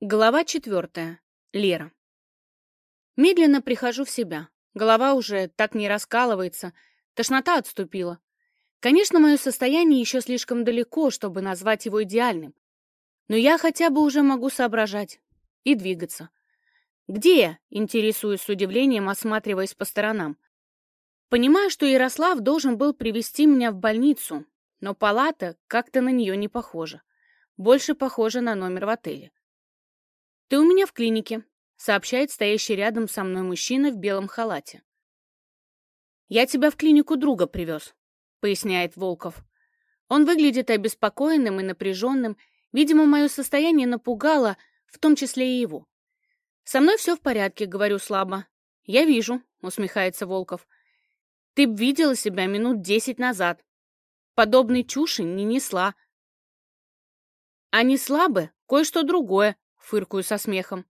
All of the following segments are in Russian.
Глава четвертая. Лера. Медленно прихожу в себя. Голова уже так не раскалывается, тошнота отступила. Конечно, мое состояние еще слишком далеко, чтобы назвать его идеальным. Но я хотя бы уже могу соображать и двигаться. Где я? Интересуюсь с удивлением, осматриваясь по сторонам. Понимаю, что Ярослав должен был привести меня в больницу, но палата как-то на нее не похожа. Больше похожа на номер в отеле. «Ты у меня в клинике», — сообщает стоящий рядом со мной мужчина в белом халате. «Я тебя в клинику друга привез», — поясняет Волков. Он выглядит обеспокоенным и напряженным. Видимо, мое состояние напугало, в том числе и его. «Со мной все в порядке», — говорю слабо. «Я вижу», — усмехается Волков. «Ты б видела себя минут десять назад. Подобной чуши не несла». «А несла бы кое-что другое», фыркаю со смехом.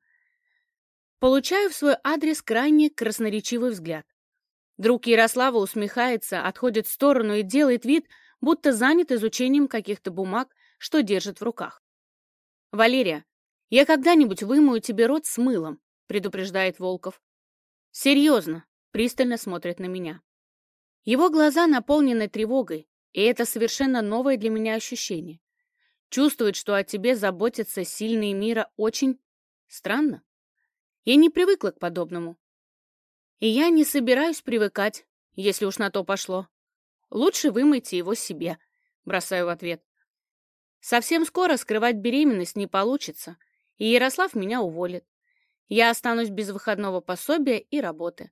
Получаю в свой адрес крайне красноречивый взгляд. Друг Ярослава усмехается, отходит в сторону и делает вид, будто занят изучением каких-то бумаг, что держит в руках. «Валерия, я когда-нибудь вымою тебе рот с мылом», — предупреждает Волков. «Серьезно», — пристально смотрит на меня. Его глаза наполнены тревогой, и это совершенно новое для меня ощущение. Чувствовать, что о тебе заботятся сильные мира, очень странно. Я не привыкла к подобному. И я не собираюсь привыкать, если уж на то пошло. Лучше вымойте его себе, бросаю в ответ. Совсем скоро скрывать беременность не получится, и Ярослав меня уволит. Я останусь без выходного пособия и работы.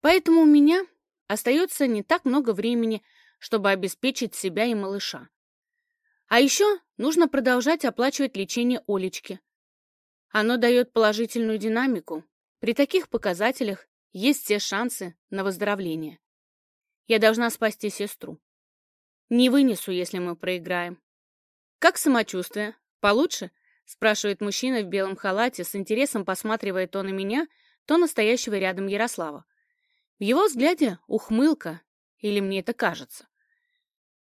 Поэтому у меня остается не так много времени, чтобы обеспечить себя и малыша. А еще нужно продолжать оплачивать лечение Олечки. Оно дает положительную динамику. При таких показателях есть все шансы на выздоровление. Я должна спасти сестру. Не вынесу, если мы проиграем. Как самочувствие? Получше? Спрашивает мужчина в белом халате, с интересом посматривая то на меня, то на стоящего рядом Ярослава. В его взгляде ухмылка, или мне это кажется.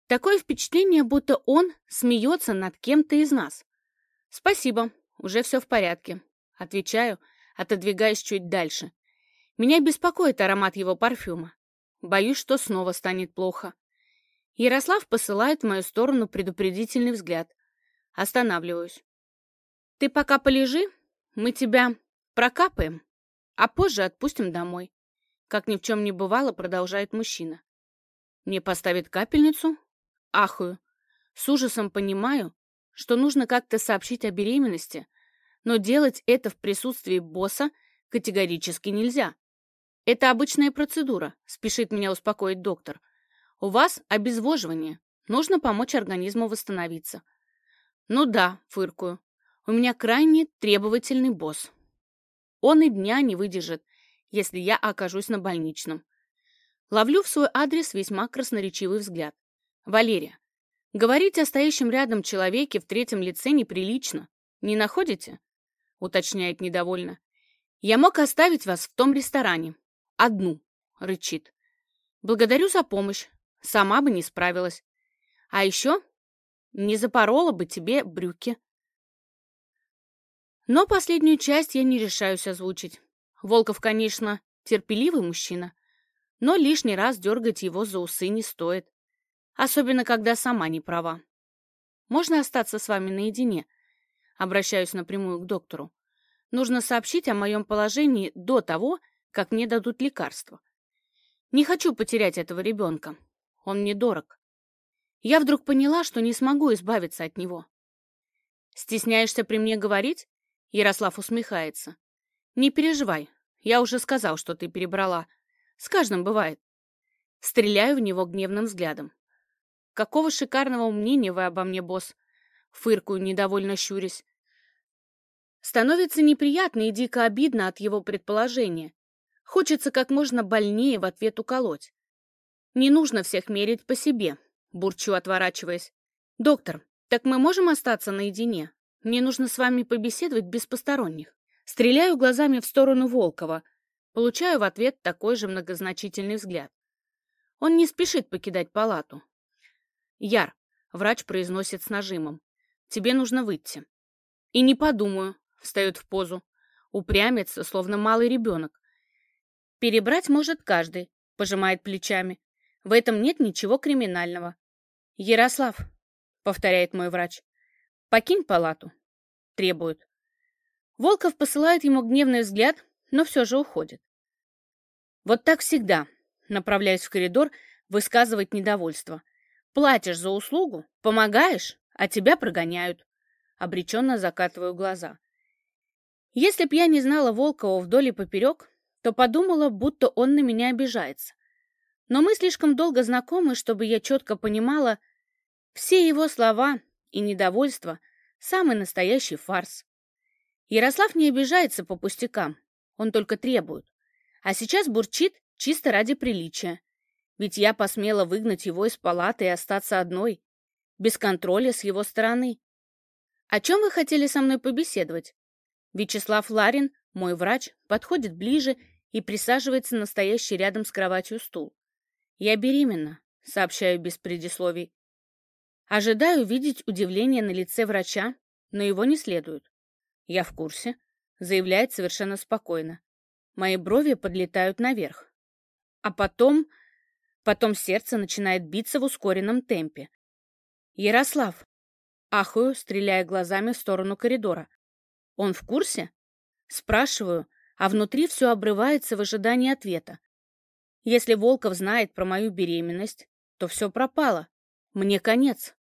Такое впечатление, будто он смеется над кем-то из нас. «Спасибо, уже все в порядке», — отвечаю, отодвигаясь чуть дальше. Меня беспокоит аромат его парфюма. Боюсь, что снова станет плохо. Ярослав посылает в мою сторону предупредительный взгляд. Останавливаюсь. «Ты пока полежи, мы тебя прокапаем, а позже отпустим домой». Как ни в чем не бывало, продолжает мужчина. «Мне поставят капельницу?» Ахую. С ужасом понимаю, что нужно как-то сообщить о беременности, но делать это в присутствии босса категорически нельзя. Это обычная процедура, спешит меня успокоить доктор. У вас обезвоживание. Нужно помочь организму восстановиться. Ну да, фыркую. У меня крайне требовательный босс. Он и дня не выдержит, если я окажусь на больничном. Ловлю в свой адрес весьма красноречивый взгляд. Валерия, говорить о стоящем рядом человеке в третьем лице неприлично. Не находите? Уточняет недовольно. Я мог оставить вас в том ресторане. Одну, рычит. Благодарю за помощь. Сама бы не справилась. А еще не запорола бы тебе брюки. Но последнюю часть я не решаюсь озвучить. Волков, конечно, терпеливый мужчина, но лишний раз дергать его за усы не стоит. Особенно, когда сама не права. Можно остаться с вами наедине? Обращаюсь напрямую к доктору. Нужно сообщить о моем положении до того, как мне дадут лекарства. Не хочу потерять этого ребенка. Он мне дорог. Я вдруг поняла, что не смогу избавиться от него. «Стесняешься при мне говорить?» Ярослав усмехается. «Не переживай. Я уже сказал, что ты перебрала. С каждым бывает». Стреляю в него гневным взглядом. Какого шикарного мнения вы обо мне, босс? Фыркую, недовольно щурясь. Становится неприятно и дико обидно от его предположения. Хочется как можно больнее в ответ уколоть. Не нужно всех мерить по себе, бурчу, отворачиваясь. Доктор, так мы можем остаться наедине? Мне нужно с вами побеседовать без посторонних. Стреляю глазами в сторону Волкова. Получаю в ответ такой же многозначительный взгляд. Он не спешит покидать палату. Яр, врач произносит с нажимом. Тебе нужно выйти. И не подумаю, встает в позу, упрямится, словно малый ребенок. Перебрать может каждый, пожимает плечами. В этом нет ничего криминального. Ярослав, повторяет мой врач, покинь палату, требует. Волков посылает ему гневный взгляд, но все же уходит. Вот так всегда, направляясь в коридор, высказывать недовольство. Платишь за услугу, помогаешь, а тебя прогоняют. Обреченно закатываю глаза. Если б я не знала Волкова вдоль и поперек, то подумала, будто он на меня обижается. Но мы слишком долго знакомы, чтобы я четко понимала, все его слова и недовольство — самый настоящий фарс. Ярослав не обижается по пустякам, он только требует. А сейчас бурчит чисто ради приличия. Ведь я посмела выгнать его из палаты и остаться одной, без контроля с его стороны. О чем вы хотели со мной побеседовать? Вячеслав Ларин, мой врач, подходит ближе и присаживается на стоящий рядом с кроватью стул. Я беременна, сообщаю без предисловий. Ожидаю видеть удивление на лице врача, но его не следует. Я в курсе, заявляет совершенно спокойно. Мои брови подлетают наверх. А потом... Потом сердце начинает биться в ускоренном темпе. Ярослав. Ахую, стреляя глазами в сторону коридора. Он в курсе? Спрашиваю, а внутри все обрывается в ожидании ответа. Если Волков знает про мою беременность, то все пропало. Мне конец.